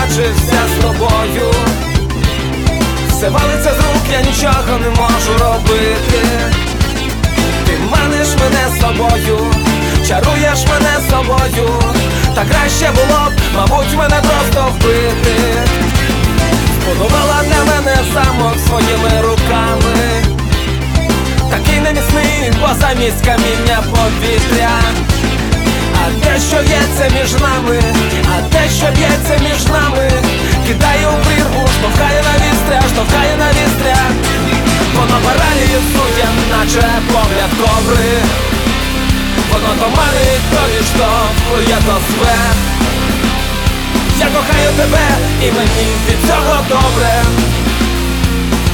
бачився з тобою. Все валиться з рук, я нічого не можу робити. Ти маниш мене собою, чаруєш мене собою, та краще було б, мабуть, мене просто вбити. Збудувала для мене замок своїми руками, такий неміцний, бо замість каміння повітря. Те, що б'ється між нами, а те, що б'ється між нами, кидає у прірву, штовхає на вістря, штовхає на вістря, воно паралізує, наче погляд кобри, воно то манить, то відштовхує, то зве. Я кохаю тебе і мені від цього добре.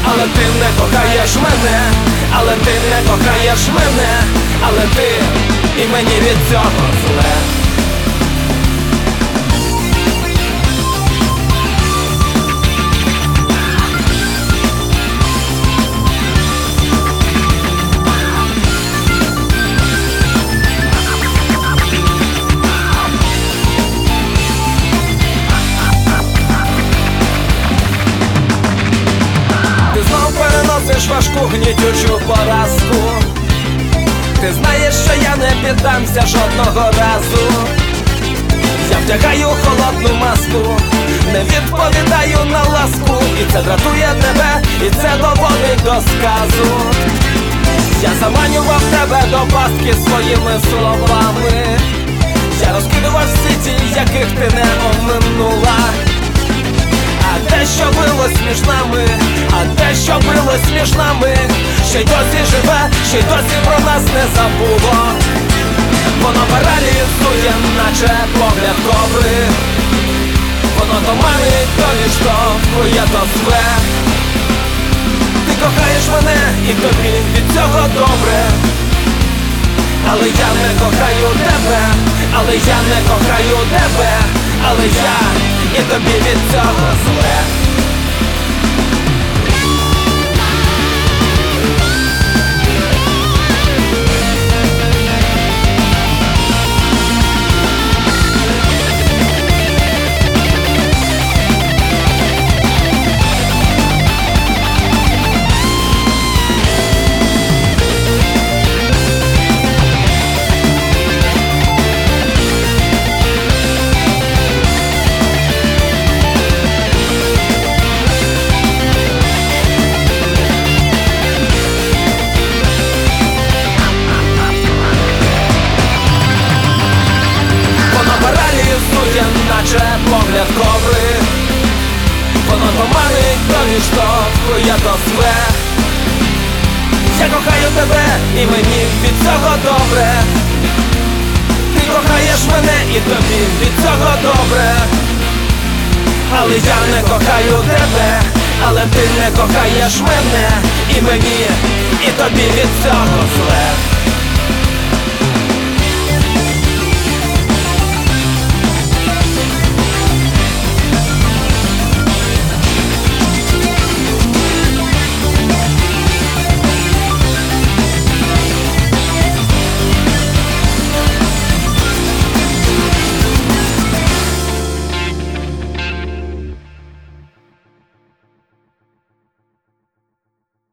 Але ти не кохаєш мене, але ти не кохаєш мене, але ти і мені від цього зле. Ти знов переносиш важку гнітючу поразку. Ти знаєш, що я не піддамся жодного разу. Я вдягаю холодну маску, не відповідаю на ласку, і це дратує тебе, і це доводить до сказу. Я заманював тебе до пастки своїми словами. Я розкидував сіті, яких ти не оминула. А те, що билось між нами, а те, що билось між нами, ще й досі живе, ще й досі про нас відштовхує, то зве. Ти кохаєш мене і тобі від цього добре. Але я не кохаю тебе, але я не кохаю тебе, але я і тобі від цього зле. Відштовхує, то зве Я кохаю тебе і мені від цього добре. Ти кохаєш мене і тобі від цього добре. Але я не кохаю тебе, але ти не кохаєш мене. І мені, і тобі від цього зле